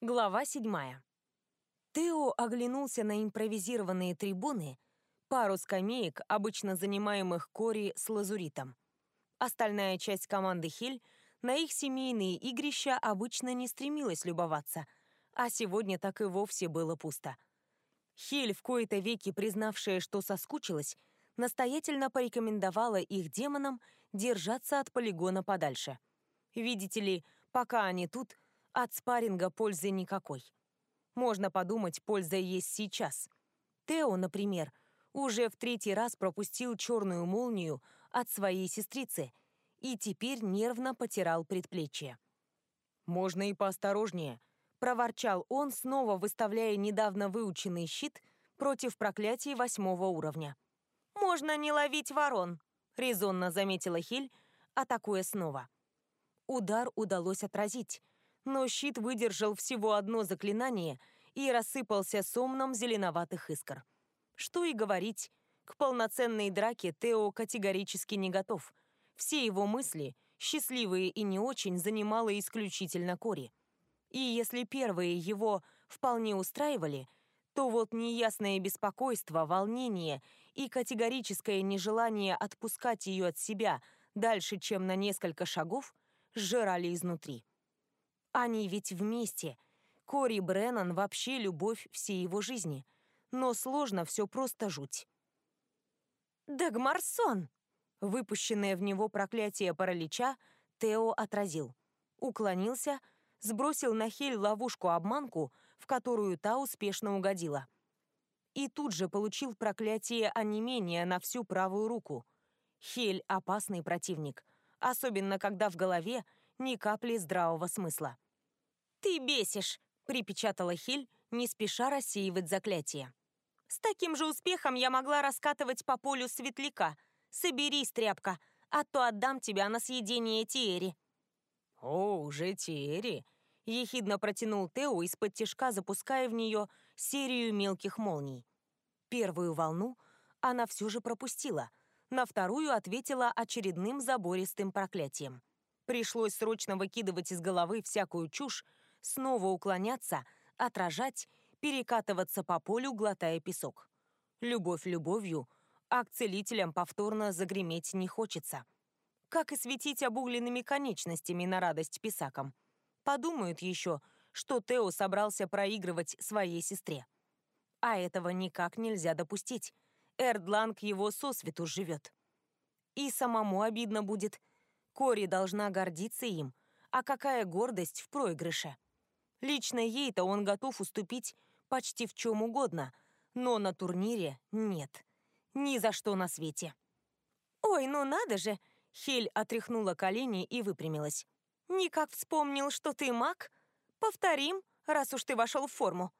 Глава седьмая. Тео оглянулся на импровизированные трибуны, пару скамеек, обычно занимаемых Кори с лазуритом. Остальная часть команды Хиль на их семейные игрища обычно не стремилась любоваться, а сегодня так и вовсе было пусто. Хиль, в кои-то веки признавшая, что соскучилась, настоятельно порекомендовала их демонам держаться от полигона подальше. Видите ли, пока они тут — от спарринга пользы никакой. Можно подумать, польза есть сейчас. Тео, например, уже в третий раз пропустил черную молнию от своей сестрицы и теперь нервно потирал предплечье. «Можно и поосторожнее», — проворчал он, снова выставляя недавно выученный щит против проклятий восьмого уровня. «Можно не ловить ворон», — резонно заметила Хиль, атакуя снова. Удар удалось отразить, но щит выдержал всего одно заклинание и рассыпался сомном зеленоватых искр. Что и говорить, к полноценной драке Тео категорически не готов. Все его мысли, счастливые и не очень, занимала исключительно Кори. И если первые его вполне устраивали, то вот неясное беспокойство, волнение и категорическое нежелание отпускать ее от себя дальше, чем на несколько шагов, сжирали изнутри. Они ведь вместе. Кори Бреннан вообще любовь всей его жизни. Но сложно все просто жуть. «Дагмарсон!» Выпущенное в него проклятие паралича Тео отразил. Уклонился, сбросил на Хель ловушку-обманку, в которую та успешно угодила. И тут же получил проклятие онемения на всю правую руку. Хель — опасный противник, особенно когда в голове ни капли здравого смысла. «Ты бесишь!» — припечатала Хиль, не спеша рассеивать заклятие. «С таким же успехом я могла раскатывать по полю светляка. Соберись, тряпка, а то отдам тебя на съедение Тиэри». «О, уже Тиэри!» — ехидно протянул Тео из-под тяжка, запуская в нее серию мелких молний. Первую волну она все же пропустила, на вторую ответила очередным забористым проклятием. Пришлось срочно выкидывать из головы всякую чушь, снова уклоняться, отражать, перекатываться по полю, глотая песок. Любовь любовью, а к целителям повторно загреметь не хочется. Как и светить обугленными конечностями на радость писакам. Подумают еще, что Тео собрался проигрывать своей сестре. А этого никак нельзя допустить. Эрдланг его сосвету живет. И самому обидно будет. Кори должна гордиться им. А какая гордость в проигрыше? Лично ей-то он готов уступить почти в чем угодно, но на турнире нет. Ни за что на свете. «Ой, ну надо же!» Хель отряхнула колени и выпрямилась. «Никак вспомнил, что ты маг? Повторим, раз уж ты вошел в форму».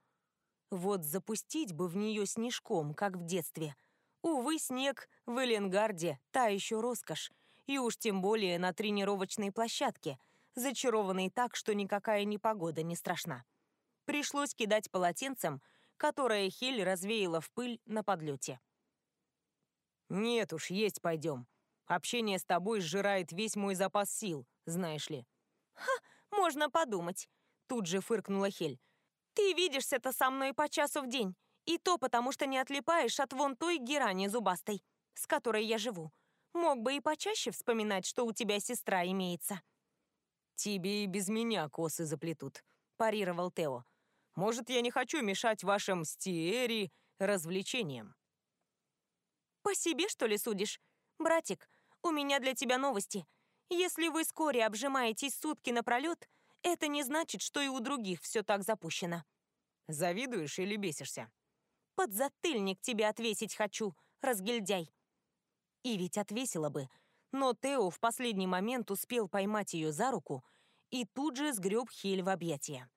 Вот запустить бы в нее снежком, как в детстве. Увы, снег в Эленгарде — та еще роскошь, и уж тем более на тренировочной площадке, зачарованный так, что никакая непогода не страшна. Пришлось кидать полотенцем, которое Хель развеяла в пыль на подлете. «Нет уж, есть пойдем. Общение с тобой сжирает весь мой запас сил, знаешь ли». «Ха, можно подумать», — тут же фыркнула Хель. «Ты видишься-то со мной по часу в день, и то потому, что не отлипаешь от вон той герани зубастой, с которой я живу. Мог бы и почаще вспоминать, что у тебя сестра имеется». «Тебе и без меня косы заплетут», — парировал Тео. «Может, я не хочу мешать вашим стиэри развлечениям?» «По себе, что ли, судишь? Братик, у меня для тебя новости. Если вы вскоре обжимаетесь сутки напролет, это не значит, что и у других все так запущено». «Завидуешь или бесишься?» «Подзатыльник тебе отвесить хочу, разгильдяй». И ведь отвесила бы, — но Тео в последний момент успел поймать ее за руку и тут же сгреб Хель в объятия.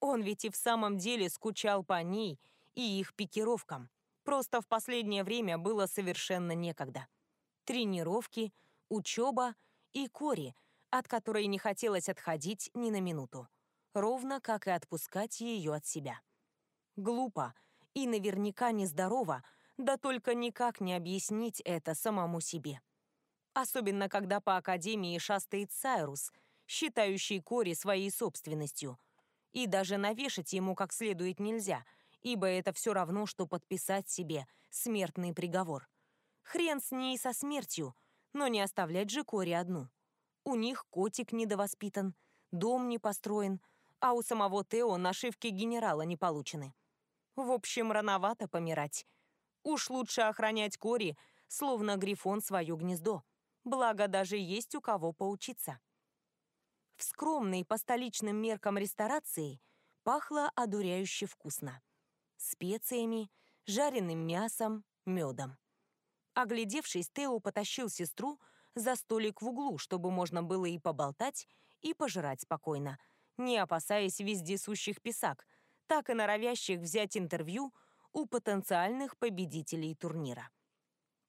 Он ведь и в самом деле скучал по ней и их пикировкам. Просто в последнее время было совершенно некогда. Тренировки, учеба и Кори, от которой не хотелось отходить ни на минуту. Ровно как и отпускать ее от себя. Глупо и наверняка нездорово, да только никак не объяснить это самому себе особенно когда по Академии шастает Сайрус, считающий Кори своей собственностью. И даже навешать ему как следует нельзя, ибо это все равно, что подписать себе смертный приговор. Хрен с ней со смертью, но не оставлять же Кори одну. У них котик недовоспитан, дом не построен, а у самого Тео нашивки генерала не получены. В общем, рановато помирать. Уж лучше охранять Кори, словно грифон свое гнездо. Благо, даже есть у кого поучиться. В скромной по столичным меркам ресторации пахло одуряюще вкусно. Специями, жареным мясом, медом. Оглядевшись, Тео потащил сестру за столик в углу, чтобы можно было и поболтать, и пожрать спокойно, не опасаясь вездесущих писак, так и норовящих взять интервью у потенциальных победителей турнира.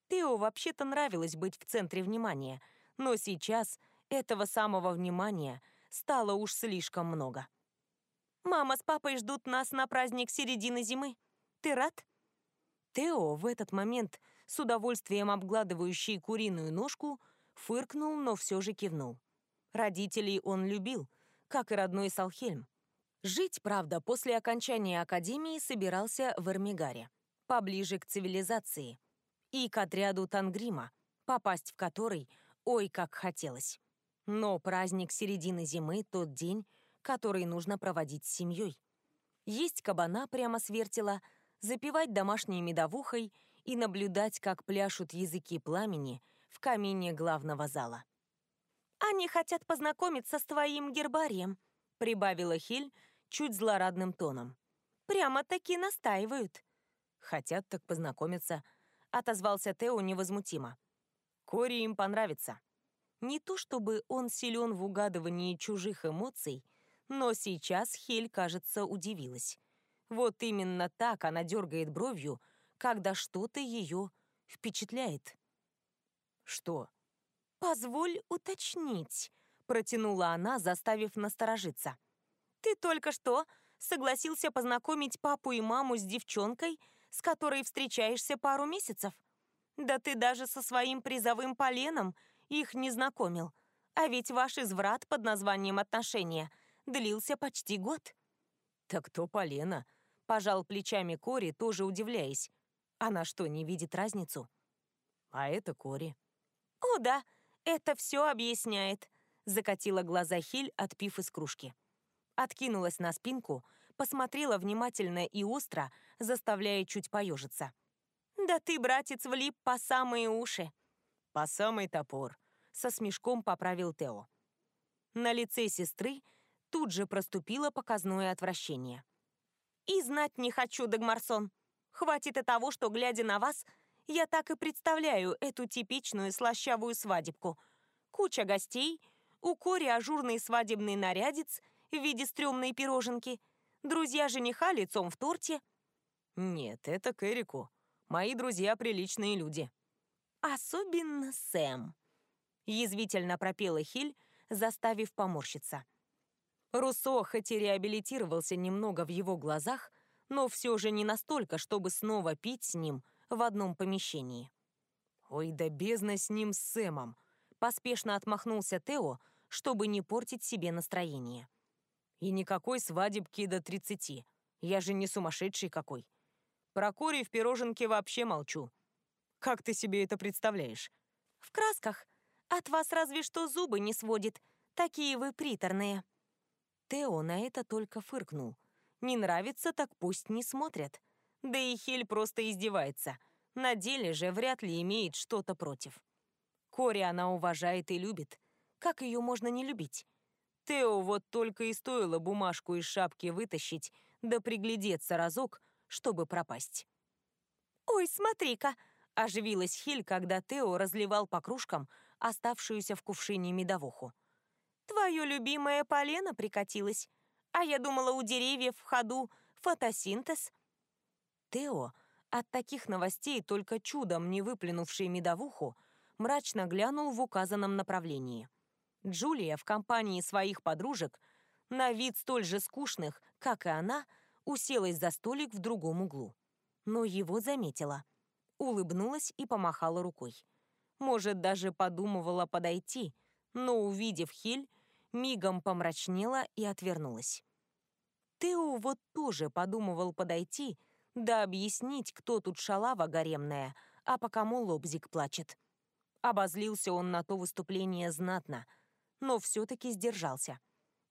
Тео вообще-то нравилось быть в центре внимания, но сейчас этого самого внимания стало уж слишком много. «Мама с папой ждут нас на праздник середины зимы. Ты рад?» Тео в этот момент с удовольствием обгладывающий куриную ножку, фыркнул, но все же кивнул. Родителей он любил, как и родной Салхельм. Жить, правда, после окончания академии собирался в Эрмигаре, поближе к цивилизации, и к отряду Тангрима, попасть в который ой как хотелось. Но праздник середины зимы — тот день, который нужно проводить с семьей. Есть кабана прямо с вертела, запивать домашней медовухой — и наблюдать, как пляшут языки пламени в камине главного зала. «Они хотят познакомиться с твоим гербарием», — прибавила Хиль чуть злорадным тоном. «Прямо-таки настаивают». «Хотят так познакомиться», — отозвался Тео невозмутимо. «Кори им понравится». Не то чтобы он силен в угадывании чужих эмоций, но сейчас Хель, кажется, удивилась. Вот именно так она дергает бровью, когда что-то ее впечатляет. «Что?» «Позволь уточнить», — протянула она, заставив насторожиться. «Ты только что согласился познакомить папу и маму с девчонкой, с которой встречаешься пару месяцев? Да ты даже со своим призовым поленом их не знакомил. А ведь ваш изврат под названием «отношения» длился почти год». «Так кто полено?» — пожал плечами Кори, тоже удивляясь. Она что, не видит разницу? А это Кори. О, да, это все объясняет, закатила глаза Хиль, отпив из кружки. Откинулась на спинку, посмотрела внимательно и остро, заставляя чуть поежиться. «Да ты, братец, влип по самые уши!» «По самый топор», — со смешком поправил Тео. На лице сестры тут же проступило показное отвращение. «И знать не хочу, Дагмарсон. Хватит и того, что, глядя на вас, я так и представляю эту типичную слащавую свадебку. Куча гостей, у Кори ажурный свадебный нарядец в виде стрёмной пироженки, друзья жениха лицом в торте. Нет, это к Эрику. Мои друзья приличные люди. Особенно Сэм. Язвительно пропела Хиль, заставив поморщиться. Руссо хоть и реабилитировался немного в его глазах, но все же не настолько, чтобы снова пить с ним в одном помещении. «Ой, да бездна с ним, с Сэмом!» Поспешно отмахнулся Тео, чтобы не портить себе настроение. «И никакой свадебки до тридцати. Я же не сумасшедший какой. Про Кори в пироженке вообще молчу. Как ты себе это представляешь?» «В красках. От вас разве что зубы не сводит. Такие вы приторные». Тео на это только фыркнул – не нравится, так пусть не смотрят. Да и Хель просто издевается. На деле же вряд ли имеет что-то против. Кори она уважает и любит. Как ее можно не любить? Тео вот только и стоило бумажку из шапки вытащить, да приглядеться разок, чтобы пропасть. «Ой, смотри-ка!» — оживилась Хиль, когда Тео разливал по кружкам оставшуюся в кувшине медовуху. «Твое любимое полено прикатилось. А я думала, у деревьев в ходу фотосинтез. Тео, от таких новостей только чудом не выплюнувший медовуху, мрачно глянул в указанном направлении. Джулия в компании своих подружек, на вид столь же скучных, как и она, уселась за столик в другом углу. Но его заметила. Улыбнулась и помахала рукой. Может, даже подумывала подойти, но, увидев Хиль, мигом помрачнела и отвернулась. Тео вот тоже подумывал подойти, да объяснить, кто тут шалава гаремная, а по кому лобзик плачет. Обозлился он на то выступление знатно, но все-таки сдержался.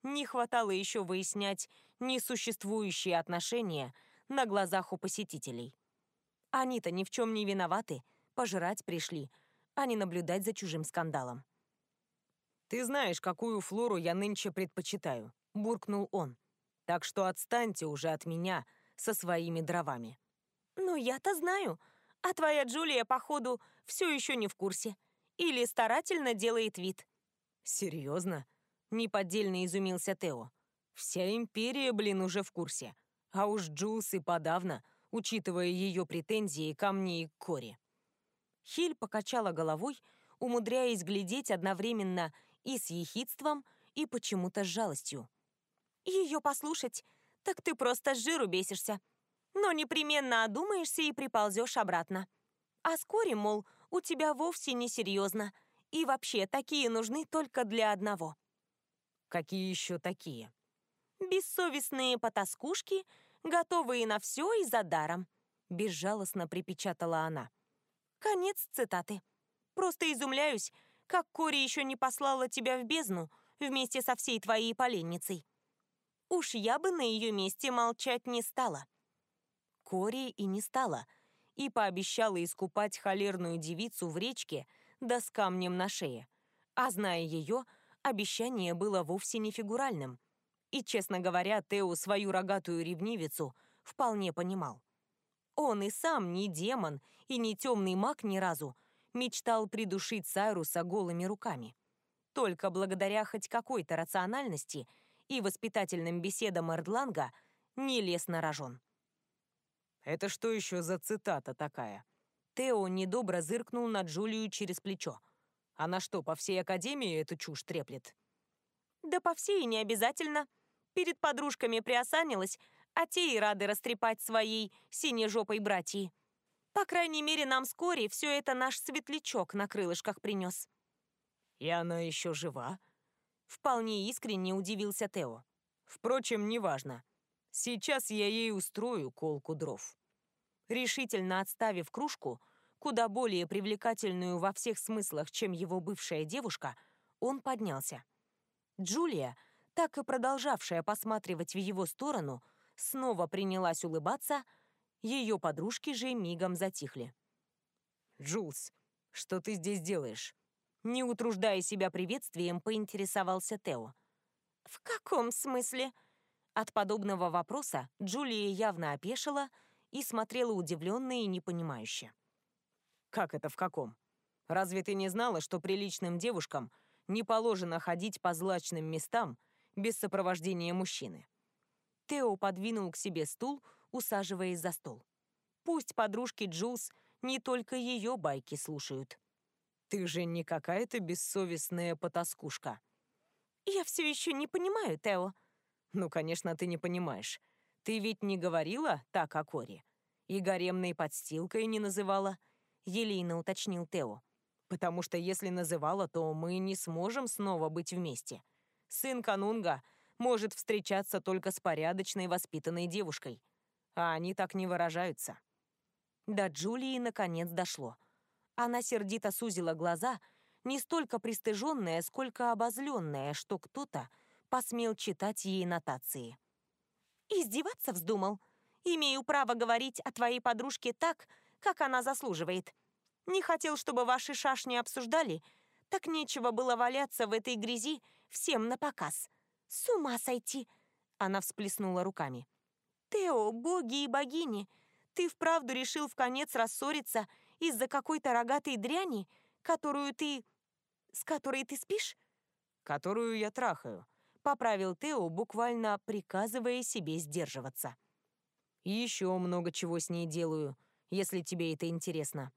Не хватало еще выяснять несуществующие отношения на глазах у посетителей. Они-то ни в чем не виноваты, пожрать пришли, а не наблюдать за чужим скандалом. «Ты знаешь, какую флору я нынче предпочитаю», — буркнул он. «Так что отстаньте уже от меня со своими дровами». «Ну, я-то знаю. А твоя Джулия, походу, все еще не в курсе. Или старательно делает вид». «Серьезно?» — неподдельно изумился Тео. «Вся империя, блин, уже в курсе. А уж Джулс и подавно, учитывая ее претензии ко мне и к Коре». Хиль покачала головой, умудряясь глядеть одновременно и с ехидством, и почему-то с жалостью. Ее послушать, так ты просто с жиру бесишься. Но непременно одумаешься и приползешь обратно. А вскоре, мол, у тебя вовсе не серьезно. И вообще, такие нужны только для одного. Какие еще такие? Бессовестные потаскушки, готовые на все и за даром. Безжалостно припечатала она. Конец цитаты. Просто изумляюсь, как Кори еще не послала тебя в бездну вместе со всей твоей поленницей. Уж я бы на ее месте молчать не стала. Кори и не стала, и пообещала искупать холерную девицу в речке, да с камнем на шее. А зная ее, обещание было вовсе не фигуральным. И, честно говоря, Тео свою рогатую ревнивицу вполне понимал. Он и сам не демон и не темный маг ни разу, мечтал придушить Сайруса голыми руками. Только благодаря хоть какой-то рациональности и воспитательным беседам Эрдланга не лез на рожон. «Это что еще за цитата такая?» Тео недобро зыркнул на Джулию через плечо. «Она что, по всей Академии эту чушь треплет?» «Да по всей не обязательно. Перед подружками приосанилась, а те и рады растрепать своей синежопой братьей. По крайней мере, нам вскоре все это наш светлячок на крылышках принес. «И она еще жива?» Вполне искренне удивился Тео. «Впрочем, неважно. Сейчас я ей устрою колку дров». Решительно отставив кружку, куда более привлекательную во всех смыслах, чем его бывшая девушка, он поднялся. Джулия, так и продолжавшая посматривать в его сторону, снова принялась улыбаться, ее подружки же мигом затихли. «Джулс, что ты здесь делаешь?» Не утруждая себя приветствием, поинтересовался Тео. «В каком смысле?» От подобного вопроса Джулия явно опешила и смотрела удивленно и непонимающе. «Как это в каком? Разве ты не знала, что приличным девушкам не положено ходить по злачным местам без сопровождения мужчины?» Тео подвинул к себе стул, усаживаясь за стол. Пусть подружки Джулс не только ее байки слушают. «Ты же не какая-то бессовестная потаскушка». «Я все еще не понимаю, Тео». «Ну, конечно, ты не понимаешь. Ты ведь не говорила так о Коре? И гаремной подстилкой не называла?» Елейно уточнил Тео. «Потому что если называла, то мы не сможем снова быть вместе. Сын Канунга может встречаться только с порядочной воспитанной девушкой а они так не выражаются. До Джулии наконец дошло. Она сердито сузила глаза, не столько пристыженная, сколько обозленная, что кто-то посмел читать ей нотации. «Издеваться вздумал? Имею право говорить о твоей подружке так, как она заслуживает. Не хотел, чтобы ваши шашни обсуждали, так нечего было валяться в этой грязи всем на показ. С ума сойти!» Она всплеснула руками. «Тео, боги и богини, ты вправду решил в конец рассориться из-за какой-то рогатой дряни, которую ты... с которой ты спишь?» «Которую я трахаю», — поправил Тео, буквально приказывая себе сдерживаться. «И еще много чего с ней делаю, если тебе это интересно».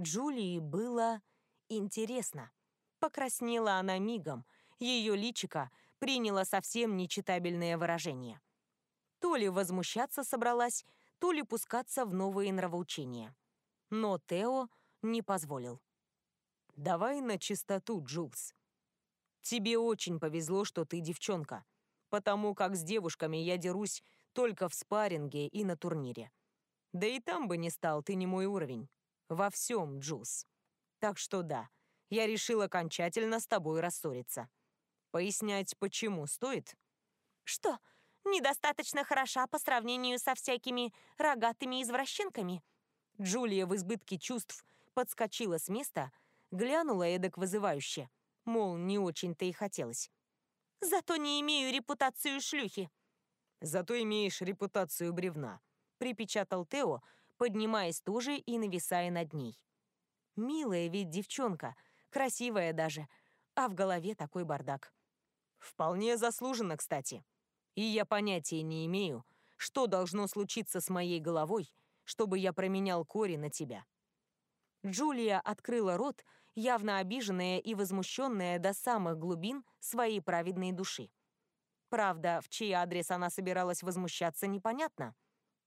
Джулии было интересно. Покраснела она мигом, ее личико приняло совсем нечитабельное выражение то ли возмущаться собралась, то ли пускаться в новые нравоучения. Но Тео не позволил. «Давай на чистоту, Джулс. Тебе очень повезло, что ты девчонка, потому как с девушками я дерусь только в спарринге и на турнире. Да и там бы не стал, ты не мой уровень. Во всем, Джулс. Так что да, я решил окончательно с тобой рассориться. Пояснять, почему стоит? Что, недостаточно хороша по сравнению со всякими рогатыми извращенками? Джулия в избытке чувств подскочила с места, глянула эдак вызывающе, мол, не очень-то и хотелось. Зато не имею репутацию шлюхи. Зато имеешь репутацию бревна, припечатал Тео, поднимаясь тоже и нависая над ней. Милая ведь девчонка, красивая даже, а в голове такой бардак. Вполне заслуженно, кстати. И я понятия не имею, что должно случиться с моей головой, чтобы я променял Кори на тебя. Джулия открыла рот, явно обиженная и возмущенная до самых глубин своей праведной души. Правда, в чей адрес она собиралась возмущаться, непонятно.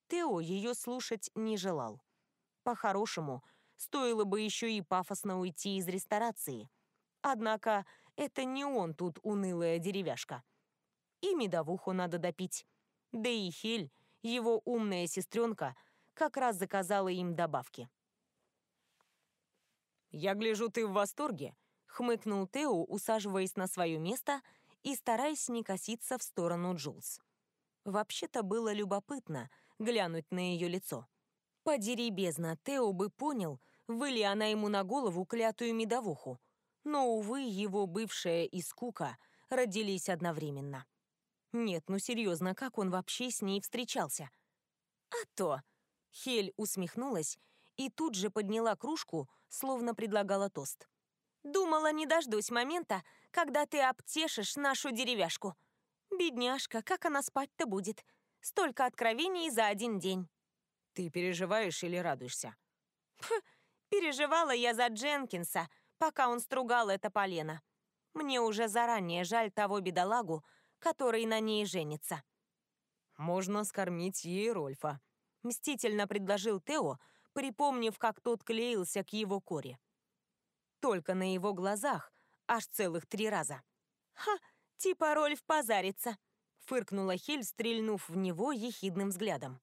Тео ее слушать не желал. По-хорошему, стоило бы еще и пафосно уйти из ресторации. Однако это не он тут унылая деревяшка. И медовуху надо допить. Да и Хель, его умная сестренка, как раз заказала им добавки. «Я гляжу, ты в восторге», — хмыкнул Тео, усаживаясь на свое место и стараясь не коситься в сторону Джулс. Вообще-то было любопытно глянуть на ее лицо. Подери бездна, Тео бы понял, выли она ему на голову клятую медовуху. Но, увы, его бывшая и скука родились одновременно. Нет, ну серьезно, как он вообще с ней встречался? А то... Хель усмехнулась и тут же подняла кружку, словно предлагала тост. «Думала, не дождусь момента, когда ты обтешишь нашу деревяшку. Бедняжка, как она спать-то будет? Столько откровений за один день». «Ты переживаешь или радуешься?» Фу, переживала я за Дженкинса, пока он стругал это полено. Мне уже заранее жаль того бедолагу, который на ней женится. «Можно скормить ей Рольфа», — мстительно предложил Тео, припомнив, как тот клеился к его коре. Только на его глазах аж целых три раза. «Ха, типа Рольф позарится», — фыркнула Хель, стрельнув в него ехидным взглядом.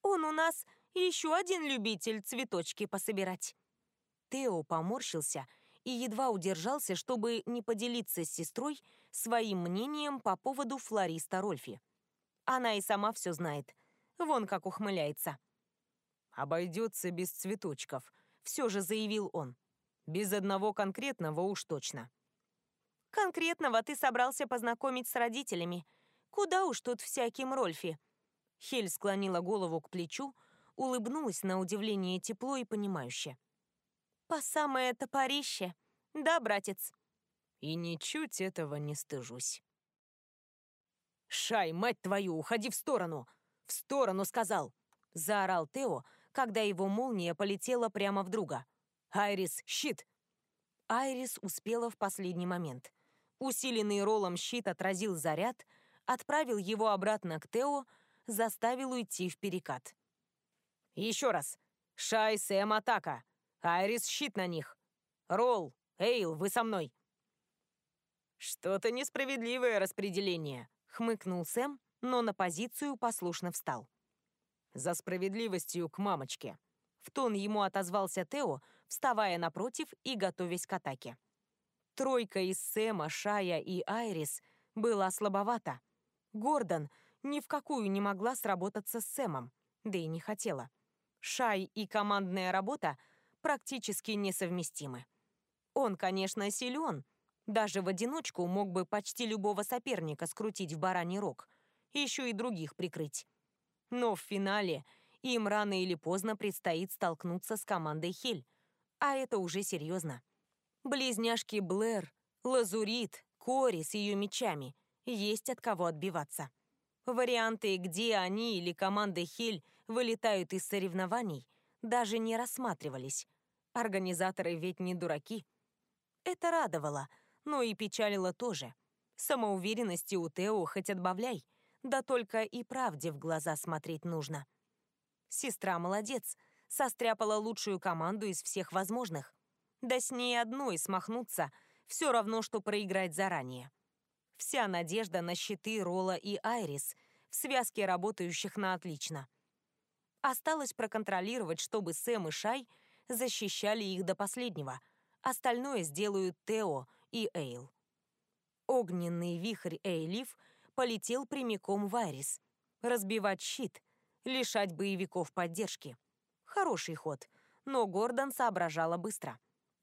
«Он у нас еще один любитель цветочки пособирать». Тео поморщился и едва удержался, чтобы не поделиться с сестрой своим мнением по поводу флориста Рольфи. Она и сама все знает. Вон как ухмыляется. «Обойдется без цветочков», — все же заявил он. «Без одного конкретного уж точно». «Конкретного ты собрался познакомить с родителями. Куда уж тут всяким Рольфи?» Хель склонила голову к плечу, улыбнулась на удивление тепло и понимающе. «По самое топорище. Да, братец?» «И ничуть этого не стыжусь». «Шай, мать твою, уходи в сторону! В сторону, сказал!» — заорал Тео, когда его молния полетела прямо в друга. «Айрис, щит!» Айрис успела в последний момент. Усиленный роллом щит отразил заряд, отправил его обратно к Тео, заставил уйти в перекат. «Еще раз! Шай, Сэм, атака! Айрис, щит на них! Ролл, Эйл, вы со мной!» «Что-то несправедливое распределение», — хмыкнул Сэм, но на позицию послушно встал за справедливостью к мамочке. В тон ему отозвался Тео, вставая напротив и готовясь к атаке. Тройка из Сэма, Шая и Айрис была слабовата. Гордон ни в какую не могла сработаться с Сэмом, да и не хотела. Шай и командная работа практически несовместимы. Он, конечно, силен, даже в одиночку мог бы почти любого соперника скрутить в бараний рог, еще и других прикрыть. Но в финале им рано или поздно предстоит столкнуться с командой Хель. А это уже серьезно. Близняшки Блэр, Лазурит, Кори с ее мечами. Есть от кого отбиваться. Варианты, где они или команда Хель вылетают из соревнований, даже не рассматривались. Организаторы ведь не дураки. Это радовало, но и печалило тоже. Самоуверенности у Тео хоть отбавляй — да только и правде в глаза смотреть нужно. Сестра молодец, состряпала лучшую команду из всех возможных. Да с ней одной смахнуться все равно, что проиграть заранее. Вся надежда на щиты Ролла и Айрис в связке работающих на отлично. Осталось проконтролировать, чтобы Сэм и Шай защищали их до последнего. Остальное сделают Тео и Эйл. Огненный вихрь Эйлиф полетел прямиком в Айрис. Разбивать щит, лишать боевиков поддержки. Хороший ход, но Гордон соображала быстро.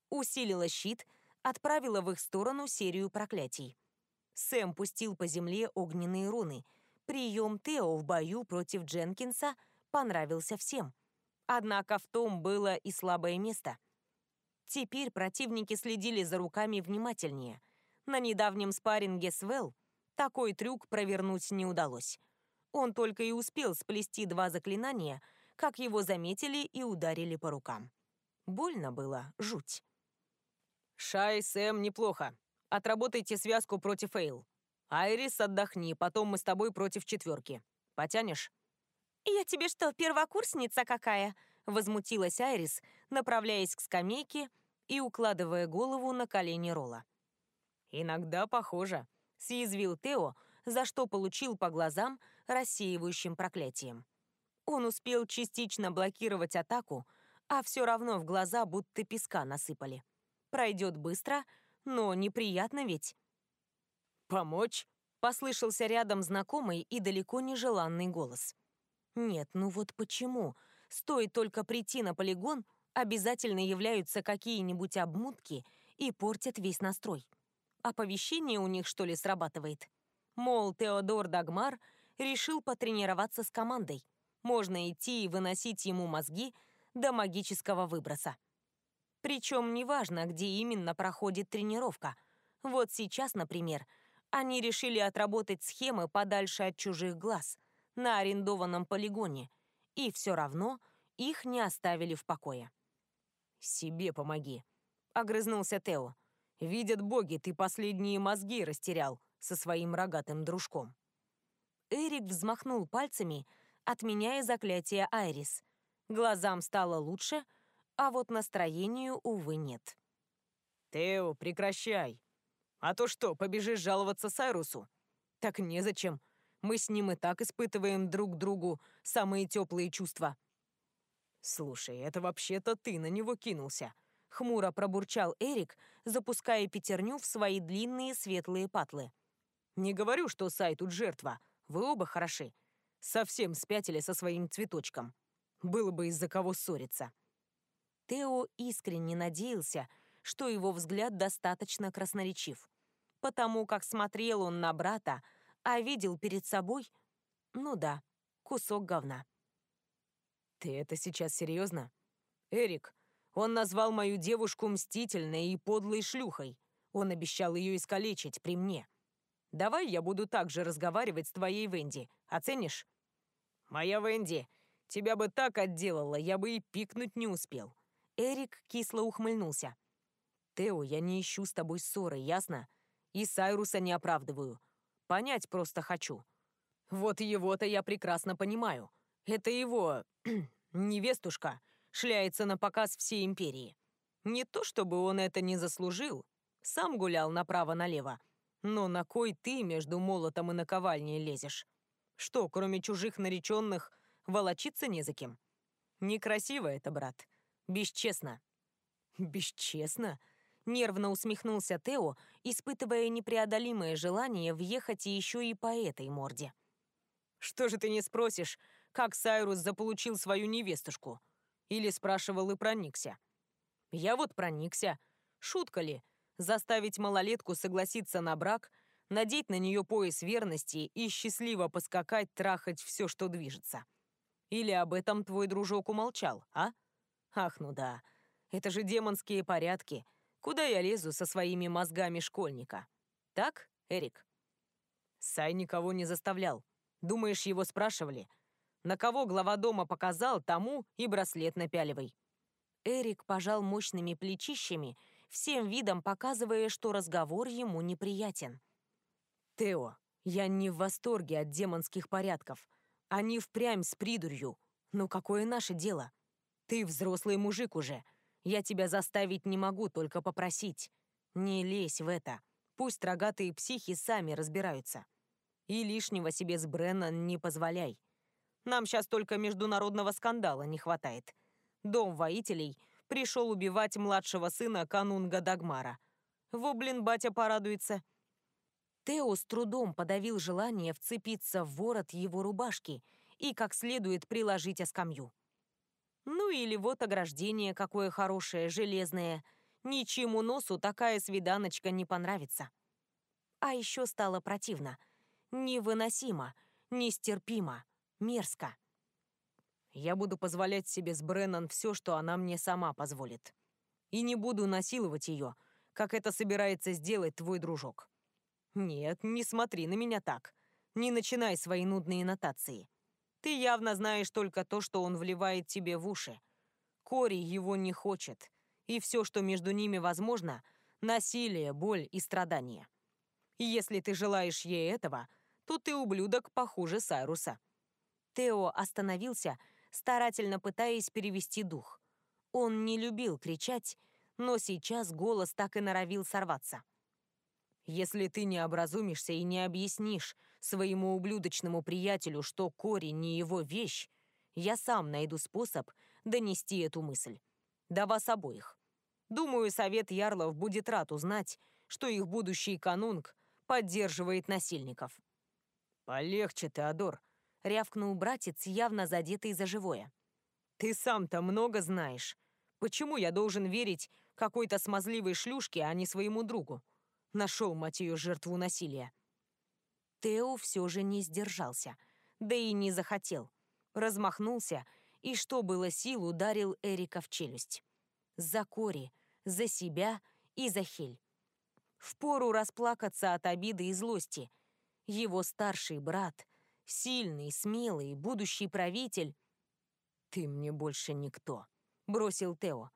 Усилила щит, отправила в их сторону серию проклятий. Сэм пустил по земле огненные руны. Прием Тео в бою против Дженкинса понравился всем. Однако в том было и слабое место. Теперь противники следили за руками внимательнее. На недавнем спарринге с Вэл такой трюк провернуть не удалось. Он только и успел сплести два заклинания, как его заметили и ударили по рукам. Больно было, жуть. «Шай, Сэм, неплохо. Отработайте связку против Эйл. Айрис, отдохни, потом мы с тобой против четверки. Потянешь?» «Я тебе что, первокурсница какая?» Возмутилась Айрис, направляясь к скамейке и укладывая голову на колени Рола. «Иногда похоже», — съязвил Тео, за что получил по глазам рассеивающим проклятием. Он успел частично блокировать атаку, а все равно в глаза будто песка насыпали. Пройдет быстро, но неприятно ведь. «Помочь?» — послышался рядом знакомый и далеко нежеланный голос. Нет, ну вот почему? Стоит только прийти на полигон, обязательно являются какие-нибудь обмутки и портят весь настрой. Оповещение у них, что ли, срабатывает? Мол, Теодор Дагмар решил потренироваться с командой. Можно идти и выносить ему мозги до магического выброса. Причем неважно, где именно проходит тренировка. Вот сейчас, например, они решили отработать схемы подальше от чужих глаз – на арендованном полигоне, и все равно их не оставили в покое. «Себе помоги», — огрызнулся Тео. «Видят боги, ты последние мозги растерял со своим рогатым дружком». Эрик взмахнул пальцами, отменяя заклятие Айрис. Глазам стало лучше, а вот настроению, увы, нет. «Тео, прекращай. А то что, побежишь жаловаться Сайрусу? Так незачем. Мы с ним и так испытываем друг другу самые теплые чувства. Слушай, это вообще-то ты на него кинулся. Хмуро пробурчал Эрик, запуская пятерню в свои длинные светлые патлы. Не говорю, что Сай тут жертва. Вы оба хороши. Совсем спятили со своим цветочком. Было бы из-за кого ссориться. Тео искренне надеялся, что его взгляд достаточно красноречив. Потому как смотрел он на брата, а видел перед собой, ну да, кусок говна. «Ты это сейчас серьезно? Эрик, он назвал мою девушку мстительной и подлой шлюхой. Он обещал ее искалечить при мне. Давай я буду так же разговаривать с твоей Венди. Оценишь?» «Моя Венди, тебя бы так отделала, я бы и пикнуть не успел». Эрик кисло ухмыльнулся. «Тео, я не ищу с тобой ссоры, ясно? И Сайруса не оправдываю. Понять просто хочу. Вот его-то я прекрасно понимаю. Это его... невестушка шляется на показ всей империи. Не то чтобы он это не заслужил, сам гулял направо-налево. Но на кой ты между молотом и наковальней лезешь? Что, кроме чужих нареченных, волочиться не за кем? Некрасиво это, брат. Бесчестно. Бесчестно? Нервно усмехнулся Тео, испытывая непреодолимое желание въехать еще и по этой морде. «Что же ты не спросишь, как Сайрус заполучил свою невестушку?» Или спрашивал и проникся? «Я вот проникся. Шутка ли? Заставить малолетку согласиться на брак, надеть на нее пояс верности и счастливо поскакать, трахать все, что движется. Или об этом твой дружок умолчал, а? Ах, ну да, это же демонские порядки — Куда я лезу со своими мозгами школьника? Так, Эрик? Сай никого не заставлял. Думаешь, его спрашивали? На кого глава дома показал, тому и браслет напяливай. Эрик пожал мощными плечищами, всем видом показывая, что разговор ему неприятен. «Тео, я не в восторге от демонских порядков. Они впрямь с придурью. Но какое наше дело? Ты взрослый мужик уже. Я тебя заставить не могу, только попросить. Не лезь в это. Пусть рогатые психи сами разбираются. И лишнего себе с Бреннан не позволяй. Нам сейчас только международного скандала не хватает. Дом воителей пришел убивать младшего сына канунга Дагмара. Во, блин, батя порадуется. Тео с трудом подавил желание вцепиться в ворот его рубашки и как следует приложить о скамью. Ну или вот ограждение какое хорошее, железное. Ничьему носу такая свиданочка не понравится. А еще стало противно. Невыносимо, нестерпимо, мерзко. Я буду позволять себе с Бреннан все, что она мне сама позволит. И не буду насиловать ее, как это собирается сделать твой дружок. Нет, не смотри на меня так. Не начинай свои нудные нотации. Ты явно знаешь только то, что он вливает тебе в уши. Кори его не хочет, и все, что между ними возможно, насилие, боль и страдания. И если ты желаешь ей этого, то ты ублюдок похуже Сайруса. Тео остановился, старательно пытаясь перевести дух. Он не любил кричать, но сейчас голос так и норовил сорваться. Если ты не образумишься и не объяснишь своему ублюдочному приятелю, что корень не его вещь, я сам найду способ донести эту мысль. До вас обоих. Думаю, совет ярлов будет рад узнать, что их будущий канунг поддерживает насильников. «Полегче, Теодор», — рявкнул братец, явно задетый за живое. «Ты сам-то много знаешь. Почему я должен верить какой-то смазливой шлюшке, а не своему другу?» Нашел, мать ее, жертву насилия. Тео все же не сдержался, да и не захотел. Размахнулся и, что было сил, ударил Эрика в челюсть. За Кори, за себя и за Хель. Впору расплакаться от обиды и злости. Его старший брат, сильный, смелый, будущий правитель... «Ты мне больше никто», — бросил Тео.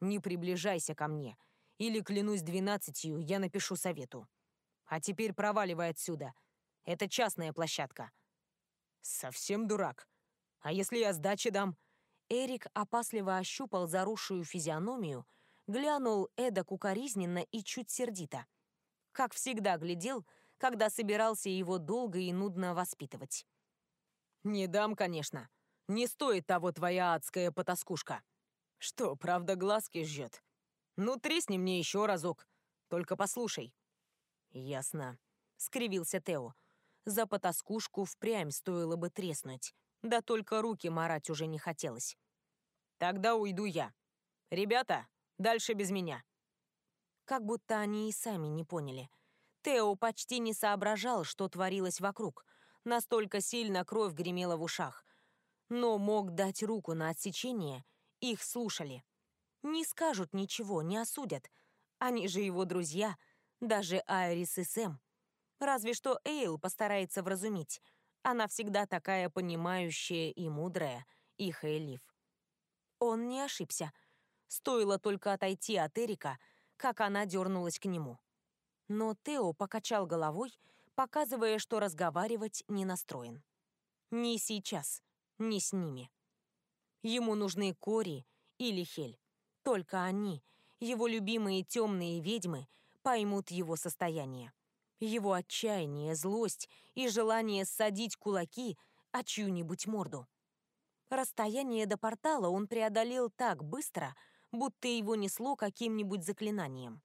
«Не приближайся ко мне. Или, клянусь двенадцатью, я напишу совету. А теперь проваливай отсюда. Это частная площадка. Совсем дурак. А если я сдачи дам? Эрик опасливо ощупал заросшую физиономию, глянул эдак укоризненно и чуть сердито. Как всегда глядел, когда собирался его долго и нудно воспитывать. «Не дам, конечно. Не стоит того твоя адская потаскушка. Что, правда, глазки жжет? Ну, тресни мне еще разок. Только послушай». «Ясно», — скривился Тео. За потаскушку впрямь стоило бы треснуть. Да только руки марать уже не хотелось. «Тогда уйду я. Ребята, дальше без меня». Как будто они и сами не поняли. Тео почти не соображал, что творилось вокруг. Настолько сильно кровь гремела в ушах. Но мог дать руку на отсечение, их слушали. Не скажут ничего, не осудят. Они же его друзья, даже Айрис и Сэм. Разве что Эйл постарается вразумить. Она всегда такая понимающая и мудрая, и Хейлиф. Он не ошибся. Стоило только отойти от Эрика, как она дернулась к нему. Но Тео покачал головой, показывая, что разговаривать не настроен. Не сейчас, не с ними. Ему нужны Кори или Хель. Только они, его любимые темные ведьмы, поймут его состояние. Его отчаяние, злость и желание ссадить кулаки о чью-нибудь морду. Расстояние до портала он преодолел так быстро, будто его несло каким-нибудь заклинанием.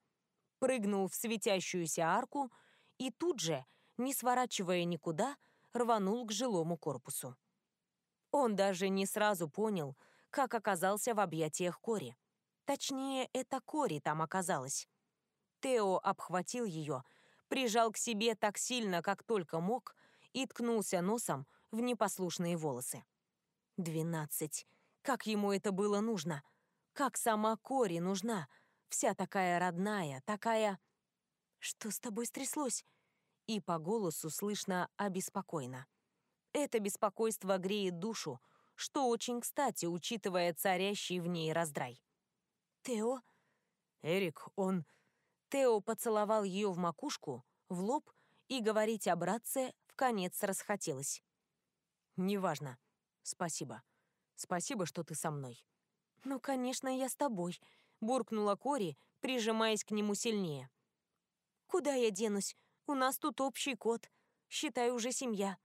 Прыгнул в светящуюся арку и тут же, не сворачивая никуда, рванул к жилому корпусу. Он даже не сразу понял, как оказался в объятиях Кори. Точнее, это Кори там оказалась. Тео обхватил ее, прижал к себе так сильно, как только мог, и ткнулся носом в непослушные волосы. Двенадцать. Как ему это было нужно? Как сама Кори нужна? Вся такая родная, такая... Что с тобой стряслось? И по голосу слышно обеспокоенно. Это беспокойство греет душу, что очень кстати, учитывая царящий в ней раздрай. «Тео?» «Эрик, он...» Тео поцеловал ее в макушку, в лоб, и говорить о братце в конец расхотелось. «Неважно. Спасибо. Спасибо, что ты со мной». «Ну, конечно, я с тобой», — буркнула Кори, прижимаясь к нему сильнее. Куда я денусь? У нас тут общий кот. Считай, уже семья».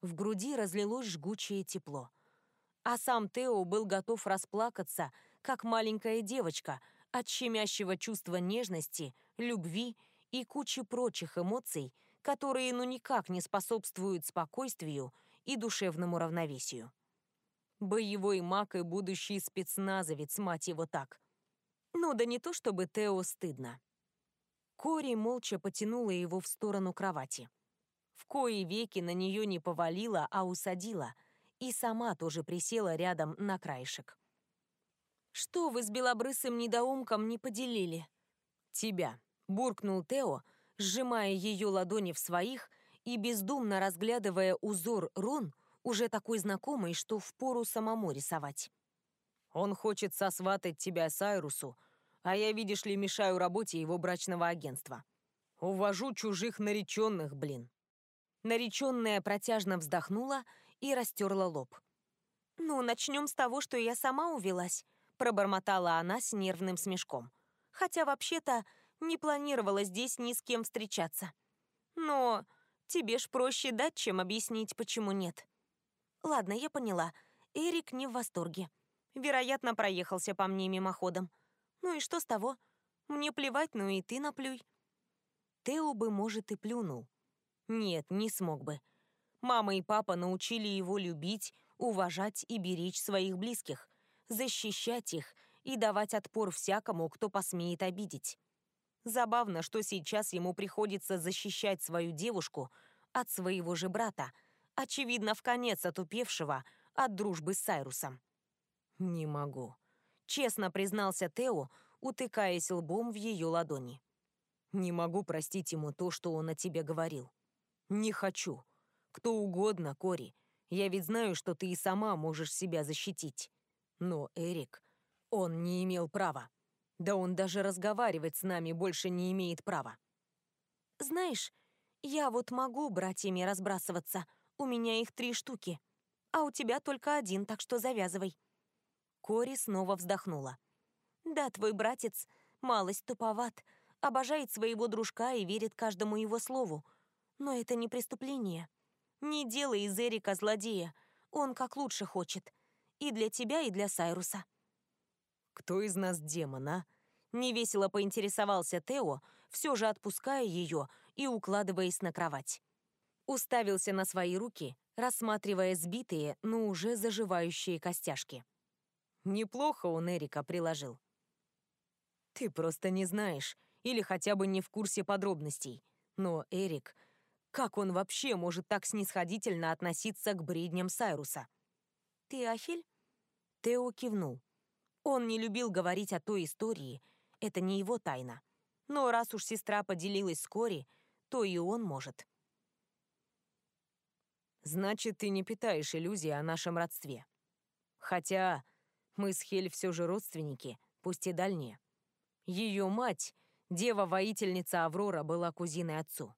В груди разлилось жгучее тепло. А сам Тео был готов расплакаться, как маленькая девочка, от щемящего чувства нежности, любви и кучи прочих эмоций, которые ну никак не способствуют спокойствию и душевному равновесию. Боевой маг и будущий спецназовец, мать его так. Ну да не то, чтобы Тео стыдно. Кори молча потянула его в сторону кровати. В кои веки на нее не повалила, а усадила, и сама тоже присела рядом на краешек. «Что вы с белобрысым недоумком не поделили?» «Тебя», — буркнул Тео, сжимая ее ладони в своих и бездумно разглядывая узор рун, уже такой знакомый, что впору самому рисовать. «Он хочет сосватать тебя Сайрусу, а я, видишь ли, мешаю работе его брачного агентства. Увожу чужих нареченных, блин». Нареченная протяжно вздохнула и растерла лоб. «Ну, начнем с того, что я сама увелась», — пробормотала она с нервным смешком. «Хотя, вообще-то, не планировала здесь ни с кем встречаться. Но тебе ж проще дать, чем объяснить, почему нет. Ладно, я поняла. Эрик не в восторге. Вероятно, проехался по мне мимоходом. Ну и что с того? Мне плевать, ну и ты наплюй. Тео бы, может, и плюнул. Нет, не смог бы. Мама и папа научили его любить, уважать и беречь своих близких, защищать их и давать отпор всякому, кто посмеет обидеть. Забавно, что сейчас ему приходится защищать свою девушку от своего же брата, очевидно, в конец отупевшего от дружбы с Сайрусом. «Не могу», — честно признался Тео, утыкаясь лбом в ее ладони. «Не могу простить ему то, что он о тебе говорил. Не хочу. Кто угодно, Кори. Я ведь знаю, что ты и сама можешь себя защитить. Но Эрик, он не имел права. Да он даже разговаривать с нами больше не имеет права. Знаешь, я вот могу братьями разбрасываться. У меня их три штуки. А у тебя только один, так что завязывай. Кори снова вздохнула. Да, твой братец малость туповат, обожает своего дружка и верит каждому его слову. Но это не преступление. Не делай из Эрика злодея. Он как лучше хочет. И для тебя, и для Сайруса. «Кто из нас демон, а?» Невесело поинтересовался Тео, все же отпуская ее и укладываясь на кровать. Уставился на свои руки, рассматривая сбитые, но уже заживающие костяшки. Неплохо он Эрика приложил. Ты просто не знаешь, или хотя бы не в курсе подробностей. Но Эрик, как он вообще может так снисходительно относиться к бредням Сайруса? Ты Ахель? Тео кивнул. Он не любил говорить о той истории, это не его тайна. Но раз уж сестра поделилась с Кори, то и он может. Значит, ты не питаешь иллюзии о нашем родстве. Хотя мы с Хель все же родственники, пусть и дальние. Ее мать, дева-воительница Аврора, была кузиной отцу.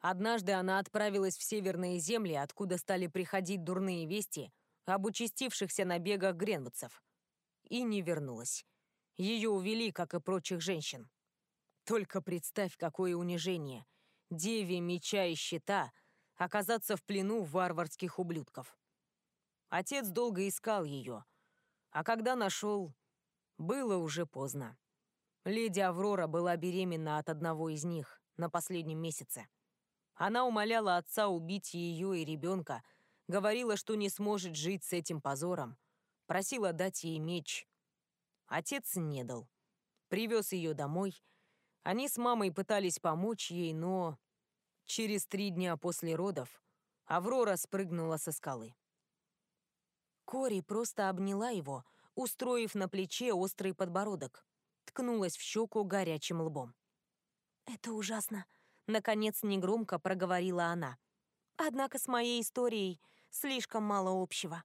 Однажды она отправилась в северные земли, откуда стали приходить дурные вести об участившихся набегах гренвудцев и не вернулась. Ее увели, как и прочих женщин. Только представь, какое унижение. Деве меча и щита оказаться в плену варварских ублюдков. Отец долго искал ее, а когда нашел, было уже поздно. Леди Аврора была беременна от одного из них на последнем месяце. Она умоляла отца убить ее и ребенка, говорила, что не сможет жить с этим позором, Просила дать ей меч. Отец не дал. Привез ее домой. Они с мамой пытались помочь ей, но... Через три дня после родов Аврора спрыгнула со скалы. Кори просто обняла его, устроив на плече острый подбородок. Ткнулась в щеку горячим лбом. «Это ужасно», — наконец негромко проговорила она. «Однако с моей историей слишком мало общего».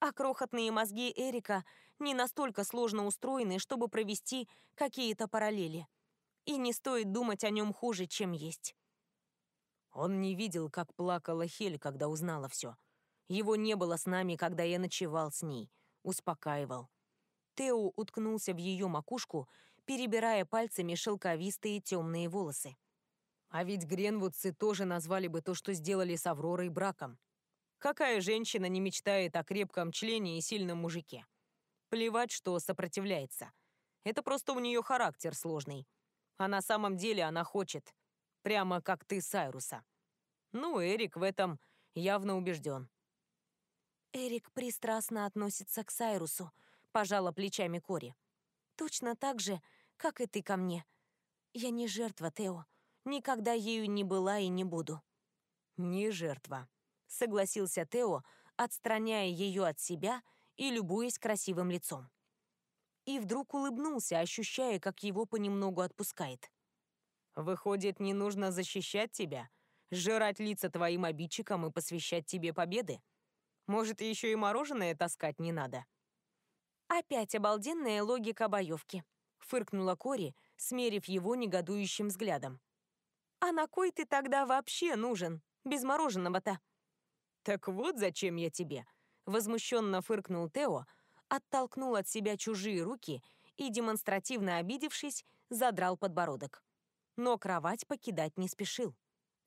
А крохотные мозги Эрика не настолько сложно устроены, чтобы провести какие-то параллели. И не стоит думать о нем хуже, чем есть. Он не видел, как плакала Хель, когда узнала все. Его не было с нами, когда я ночевал с ней. Успокаивал. Тео уткнулся в ее макушку, перебирая пальцами шелковистые темные волосы. А ведь гренвудцы тоже назвали бы то, что сделали с Авророй, браком. Какая женщина не мечтает о крепком члене и сильном мужике? Плевать, что сопротивляется. Это просто у нее характер сложный. А на самом деле она хочет. Прямо как ты, Сайруса. Ну, Эрик в этом явно убежден. Эрик пристрастно относится к Сайрусу, пожала плечами Кори. Точно так же, как и ты ко мне. Я не жертва, Тео. Никогда ею не была и не буду. Не жертва, согласился Тео, отстраняя ее от себя и любуясь красивым лицом. И вдруг улыбнулся, ощущая, как его понемногу отпускает. «Выходит, не нужно защищать тебя, жрать лица твоим обидчикам и посвящать тебе победы? Может, еще и мороженое таскать не надо?» «Опять обалденная логика боевки», — фыркнула Кори, смерив его негодующим взглядом. «А на кой ты тогда вообще нужен, без мороженого-то?» «Так вот зачем я тебе», — возмущенно фыркнул Тео, оттолкнул от себя чужие руки и, демонстративно обидевшись, задрал подбородок. Но кровать покидать не спешил.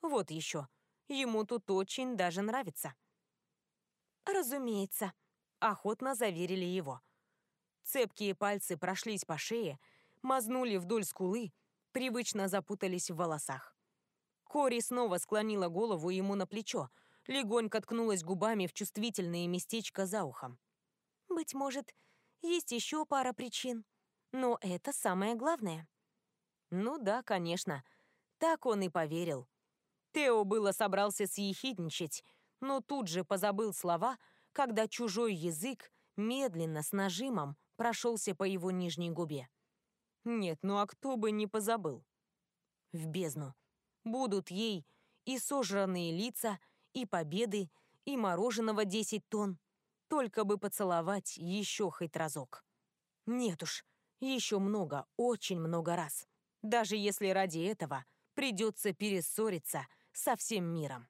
Вот еще. Ему тут очень даже нравится. «Разумеется», — охотно заверили его. Цепкие пальцы прошлись по шее, мазнули вдоль скулы, привычно запутались в волосах. Кори снова склонила голову ему на плечо, легонько ткнулась губами в чувствительное местечко за ухом. «Быть может, есть еще пара причин, но это самое главное». Ну да, конечно. Так он и поверил. Тео было собрался съехидничать, но тут же позабыл слова, когда чужой язык медленно, с нажимом, прошелся по его нижней губе. Нет, ну а кто бы не позабыл? В бездну. Будут ей и сожранные лица, и победы, и мороженого 10 тонн. Только бы поцеловать еще хоть разок. Нет уж, еще много, очень много раз. Даже если ради этого придется перессориться со всем миром.